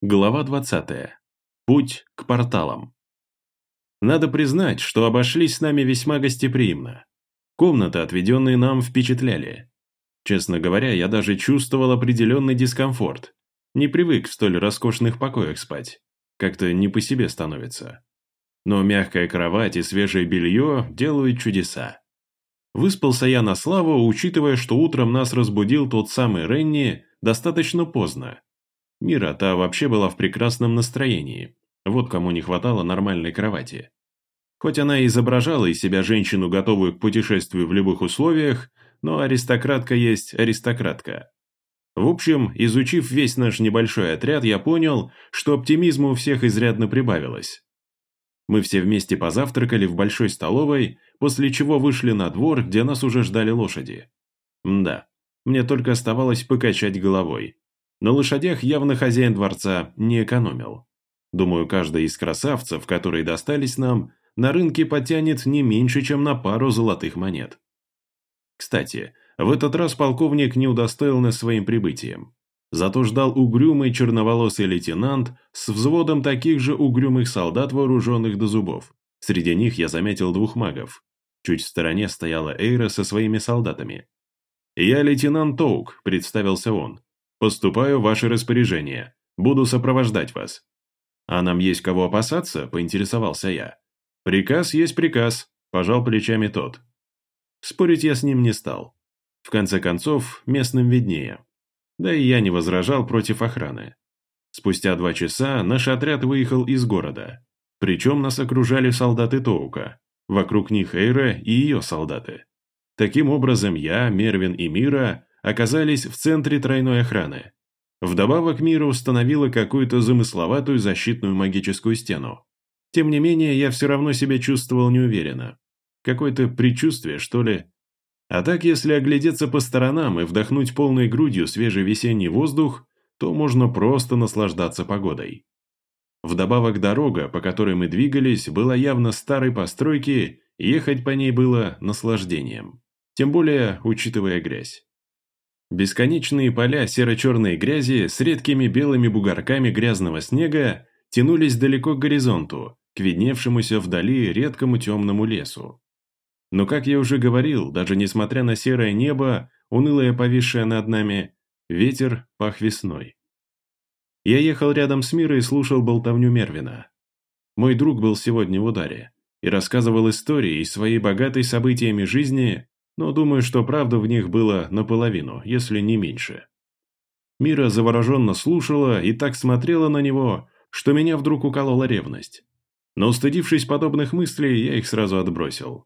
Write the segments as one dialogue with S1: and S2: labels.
S1: Глава 20. Путь к порталам. Надо признать, что обошлись с нами весьма гостеприимно. Комнаты, отведенные нам, впечатляли. Честно говоря, я даже чувствовал определенный дискомфорт. Не привык в столь роскошных покоях спать. Как-то не по себе становится. Но мягкая кровать и свежее белье делают чудеса. Выспался я на славу, учитывая, что утром нас разбудил тот самый Ренни достаточно поздно Мира та вообще была в прекрасном настроении. Вот кому не хватало нормальной кровати. Хоть она и изображала из себя женщину, готовую к путешествию в любых условиях, но аристократка есть аристократка. В общем, изучив весь наш небольшой отряд, я понял, что оптимизма у всех изрядно прибавилось. Мы все вместе позавтракали в большой столовой, после чего вышли на двор, где нас уже ждали лошади. Да, мне только оставалось покачать головой. На лошадях явно хозяин дворца не экономил. Думаю, каждый из красавцев, которые достались нам, на рынке потянет не меньше, чем на пару золотых монет. Кстати, в этот раз полковник не удостоил нас своим прибытием. Зато ждал угрюмый черноволосый лейтенант с взводом таких же угрюмых солдат, вооруженных до зубов. Среди них я заметил двух магов. Чуть в стороне стояла Эйра со своими солдатами. «Я лейтенант Тоук», — представился он. «Поступаю в ваше распоряжение. Буду сопровождать вас». «А нам есть кого опасаться?» – поинтересовался я. «Приказ есть приказ», – пожал плечами тот. Спорить я с ним не стал. В конце концов, местным виднее. Да и я не возражал против охраны. Спустя два часа наш отряд выехал из города. Причем нас окружали солдаты Тоука. Вокруг них Эйра и ее солдаты. Таким образом, я, Мервин и Мира оказались в центре тройной охраны. Вдобавок Мира установила какую-то замысловатую защитную магическую стену. Тем не менее, я все равно себя чувствовал неуверенно. Какое-то предчувствие, что ли. А так, если оглядеться по сторонам и вдохнуть полной грудью свежий весенний воздух, то можно просто наслаждаться погодой. Вдобавок дорога, по которой мы двигались, была явно старой постройки, ехать по ней было наслаждением. Тем более, учитывая грязь. Бесконечные поля серо-черной грязи с редкими белыми бугорками грязного снега тянулись далеко к горизонту, к видневшемуся вдали редкому темному лесу. Но, как я уже говорил, даже несмотря на серое небо, унылое повисшее над нами, ветер пах весной. Я ехал рядом с Мирой и слушал болтовню Мервина. Мой друг был сегодня в ударе и рассказывал истории из своей богатой событиями жизни, но думаю, что правда в них было наполовину, если не меньше. Мира завороженно слушала и так смотрела на него, что меня вдруг уколола ревность. Но устыдившись подобных мыслей, я их сразу отбросил.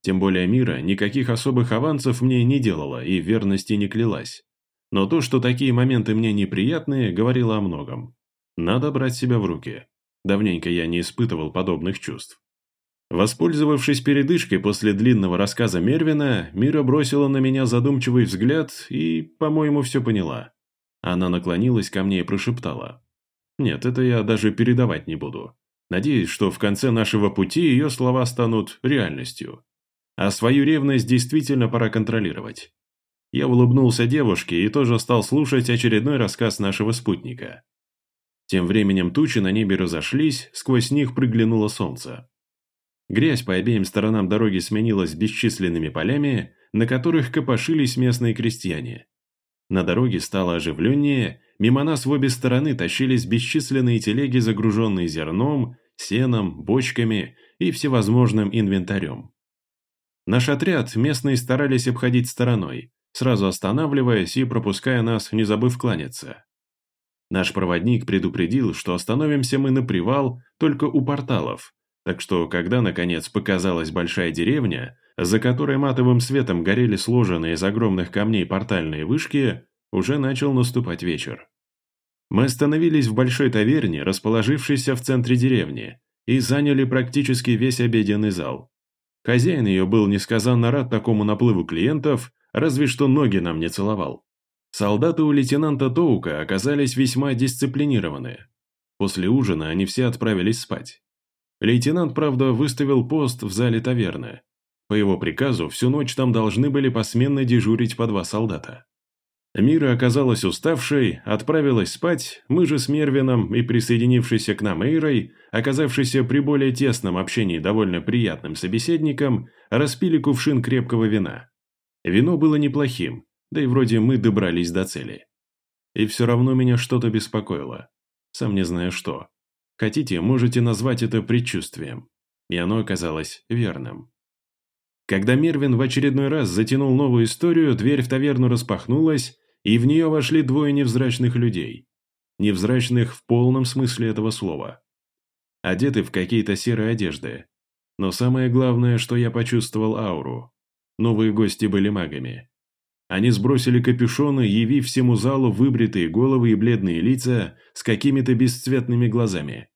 S1: Тем более Мира никаких особых авансов мне не делала и верности не клялась. Но то, что такие моменты мне неприятные, говорило о многом. Надо брать себя в руки. Давненько я не испытывал подобных чувств. Воспользовавшись передышкой после длинного рассказа Мервина, Мира бросила на меня задумчивый взгляд и, по-моему, все поняла. Она наклонилась ко мне и прошептала. «Нет, это я даже передавать не буду. Надеюсь, что в конце нашего пути ее слова станут реальностью. А свою ревность действительно пора контролировать». Я улыбнулся девушке и тоже стал слушать очередной рассказ нашего спутника. Тем временем тучи на небе разошлись, сквозь них приглянуло солнце. Грязь по обеим сторонам дороги сменилась бесчисленными полями, на которых копошились местные крестьяне. На дороге стало оживленнее, мимо нас в обе стороны тащились бесчисленные телеги, загруженные зерном, сеном, бочками и всевозможным инвентарем. Наш отряд местные старались обходить стороной, сразу останавливаясь и пропуская нас, не забыв кланяться. Наш проводник предупредил, что остановимся мы на привал только у порталов, так что, когда, наконец, показалась большая деревня, за которой матовым светом горели сложенные из огромных камней портальные вышки, уже начал наступать вечер. Мы остановились в большой таверне, расположившейся в центре деревни, и заняли практически весь обеденный зал. Хозяин ее был несказанно рад такому наплыву клиентов, разве что ноги нам не целовал. Солдаты у лейтенанта Тоука оказались весьма дисциплинированы. После ужина они все отправились спать. Лейтенант, правда, выставил пост в зале таверны. По его приказу, всю ночь там должны были посменно дежурить по два солдата. Мира оказалась уставшей, отправилась спать, мы же с Мервином и присоединившейся к нам Эйрой, оказавшейся при более тесном общении довольно приятным собеседником, распили кувшин крепкого вина. Вино было неплохим, да и вроде мы добрались до цели. И все равно меня что-то беспокоило. Сам не знаю что. Хотите, можете назвать это предчувствием. И оно оказалось верным. Когда Мервин в очередной раз затянул новую историю, дверь в таверну распахнулась, и в нее вошли двое невзрачных людей. Невзрачных в полном смысле этого слова. Одеты в какие-то серые одежды. Но самое главное, что я почувствовал ауру. Новые гости были магами. Они сбросили капюшоны, явив всему залу выбритые головы и бледные лица с какими-то бесцветными глазами.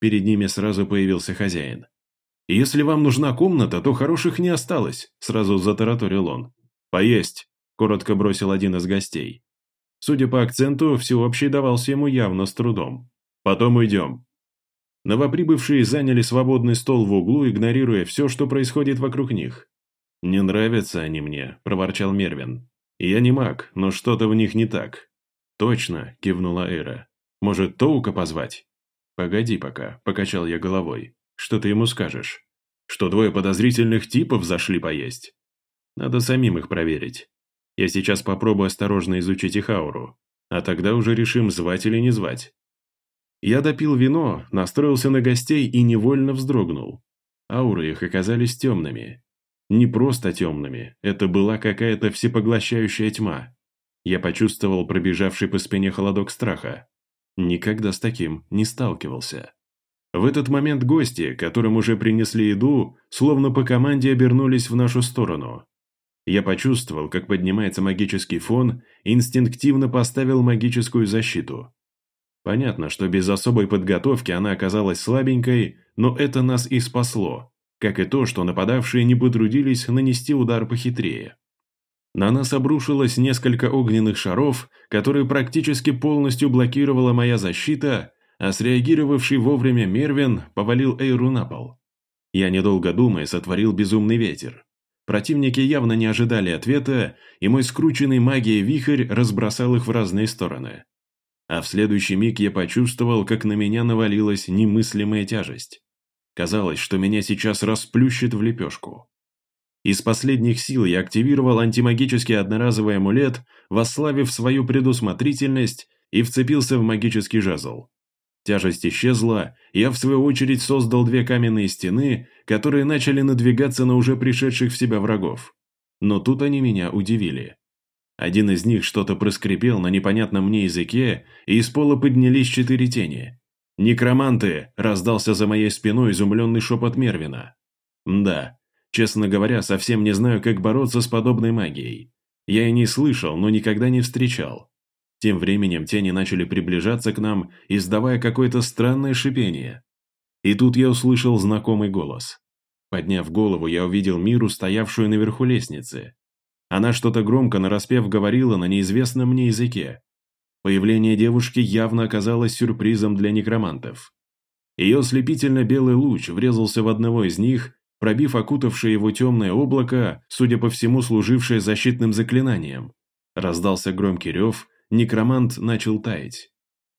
S1: Перед ними сразу появился хозяин. «Если вам нужна комната, то хороших не осталось», – сразу затараторил он. «Поесть», – коротко бросил один из гостей. Судя по акценту, всеобщий давался ему явно с трудом. «Потом уйдем». Новоприбывшие заняли свободный стол в углу, игнорируя все, что происходит вокруг них. «Не нравятся они мне», – проворчал Мервин. «Я не маг, но что-то в них не так». «Точно», – кивнула Эра. «Может, Тоука позвать?» «Погоди пока», – покачал я головой. Что ты ему скажешь? Что двое подозрительных типов зашли поесть? Надо самим их проверить. Я сейчас попробую осторожно изучить их ауру, а тогда уже решим, звать или не звать. Я допил вино, настроился на гостей и невольно вздрогнул. Ауры их оказались темными. Не просто темными, это была какая-то всепоглощающая тьма. Я почувствовал пробежавший по спине холодок страха. Никогда с таким не сталкивался. В этот момент гости, которым уже принесли еду, словно по команде обернулись в нашу сторону. Я почувствовал, как поднимается магический фон, и инстинктивно поставил магическую защиту. Понятно, что без особой подготовки она оказалась слабенькой, но это нас и спасло, как и то, что нападавшие не потрудились нанести удар похитрее. На нас обрушилось несколько огненных шаров, которые практически полностью блокировала моя защита, а среагировавший вовремя Мервин повалил Эйру на пол. Я, недолго думая, сотворил безумный ветер. Противники явно не ожидали ответа, и мой скрученный магией вихрь разбросал их в разные стороны. А в следующий миг я почувствовал, как на меня навалилась немыслимая тяжесть. Казалось, что меня сейчас расплющит в лепешку. Из последних сил я активировал антимагический одноразовый амулет, восславив свою предусмотрительность и вцепился в магический жезл. Тяжесть исчезла, я в свою очередь создал две каменные стены, которые начали надвигаться на уже пришедших в себя врагов. Но тут они меня удивили. Один из них что-то проскрипел на непонятном мне языке, и из пола поднялись четыре тени. «Некроманты!» – раздался за моей спиной изумленный шепот Мервина. «Да, честно говоря, совсем не знаю, как бороться с подобной магией. Я и не слышал, но никогда не встречал. Тем временем тени начали приближаться к нам, издавая какое-то странное шипение. И тут я услышал знакомый голос. Подняв голову, я увидел Миру, стоявшую наверху лестницы. Она что-то громко нараспев говорила на неизвестном мне языке. Появление девушки явно оказалось сюрпризом для некромантов. Ее ослепительно белый луч врезался в одного из них, пробив окутавшее его темное облако, судя по всему служившее защитным заклинанием. Раздался громкий рев, некромант начал таять.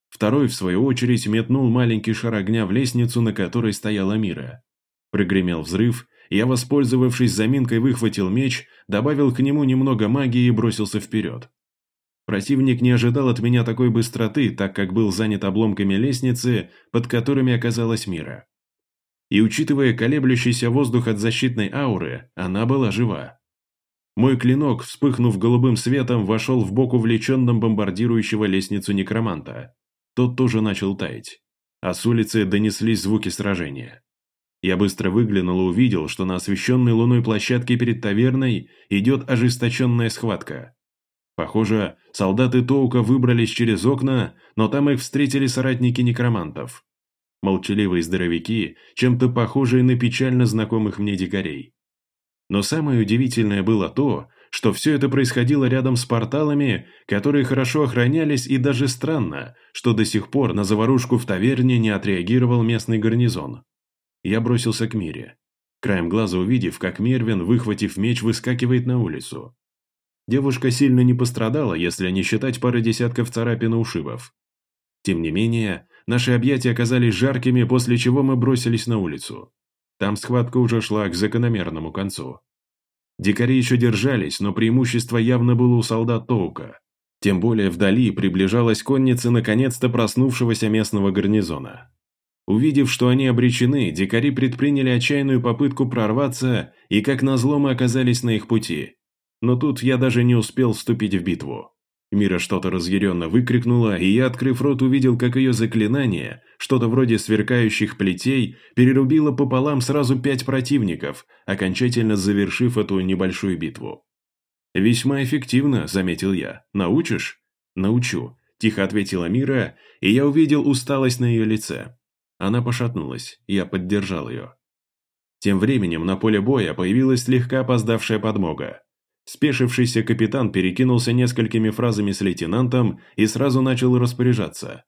S1: Второй, в свою очередь, метнул маленький шар огня в лестницу, на которой стояла Мира. Прогремел взрыв, я, воспользовавшись заминкой, выхватил меч, добавил к нему немного магии и бросился вперед. Противник не ожидал от меня такой быстроты, так как был занят обломками лестницы, под которыми оказалась Мира. И учитывая колеблющийся воздух от защитной ауры, она была жива. Мой клинок, вспыхнув голубым светом, вошел в бок увлеченным бомбардирующего лестницу некроманта. Тот тоже начал таять. А с улицы донеслись звуки сражения. Я быстро выглянул и увидел, что на освещенной луной площадке перед таверной идет ожесточенная схватка. Похоже, солдаты Тоука выбрались через окна, но там их встретили соратники некромантов. Молчаливые здоровяки, чем-то похожие на печально знакомых мне дикарей. Но самое удивительное было то, что все это происходило рядом с порталами, которые хорошо охранялись, и даже странно, что до сих пор на заварушку в таверне не отреагировал местный гарнизон. Я бросился к Мире. Краем глаза увидев, как Мервин, выхватив меч, выскакивает на улицу. Девушка сильно не пострадала, если не считать пары десятков царапин и ушибов. Тем не менее, наши объятия оказались жаркими, после чего мы бросились на улицу. Там схватка уже шла к закономерному концу. Дикари еще держались, но преимущество явно было у солдат Тоука. Тем более вдали приближалась конница наконец-то проснувшегося местного гарнизона. Увидев, что они обречены, дикари предприняли отчаянную попытку прорваться, и как назло мы оказались на их пути. Но тут я даже не успел вступить в битву. Мира что-то разъяренно выкрикнула, и я, открыв рот, увидел, как ее заклинание, что-то вроде сверкающих плетей, перерубило пополам сразу пять противников, окончательно завершив эту небольшую битву. «Весьма эффективно», — заметил я. «Научишь?» «Научу», — тихо ответила Мира, и я увидел усталость на ее лице. Она пошатнулась, я поддержал ее. Тем временем на поле боя появилась слегка опоздавшая подмога. Спешившийся капитан перекинулся несколькими фразами с лейтенантом и сразу начал распоряжаться.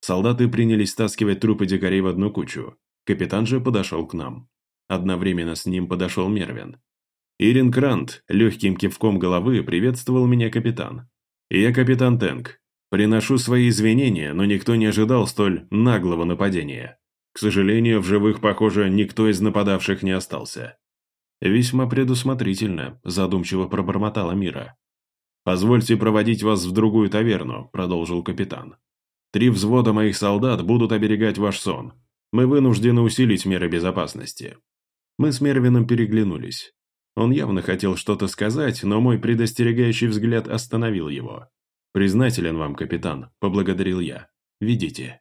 S1: Солдаты принялись стаскивать трупы дикарей в одну кучу. Капитан же подошел к нам. Одновременно с ним подошел Мервин. Ирин Крант легким кивком головы приветствовал меня капитан. «Я капитан Тэнк. Приношу свои извинения, но никто не ожидал столь наглого нападения. К сожалению, в живых, похоже, никто из нападавших не остался. «Весьма предусмотрительно», – задумчиво пробормотала Мира. «Позвольте проводить вас в другую таверну», – продолжил капитан. «Три взвода моих солдат будут оберегать ваш сон. Мы вынуждены усилить меры безопасности». Мы с Мервином переглянулись. Он явно хотел что-то сказать, но мой предостерегающий взгляд остановил его. «Признателен вам, капитан», – поблагодарил я. «Ведите».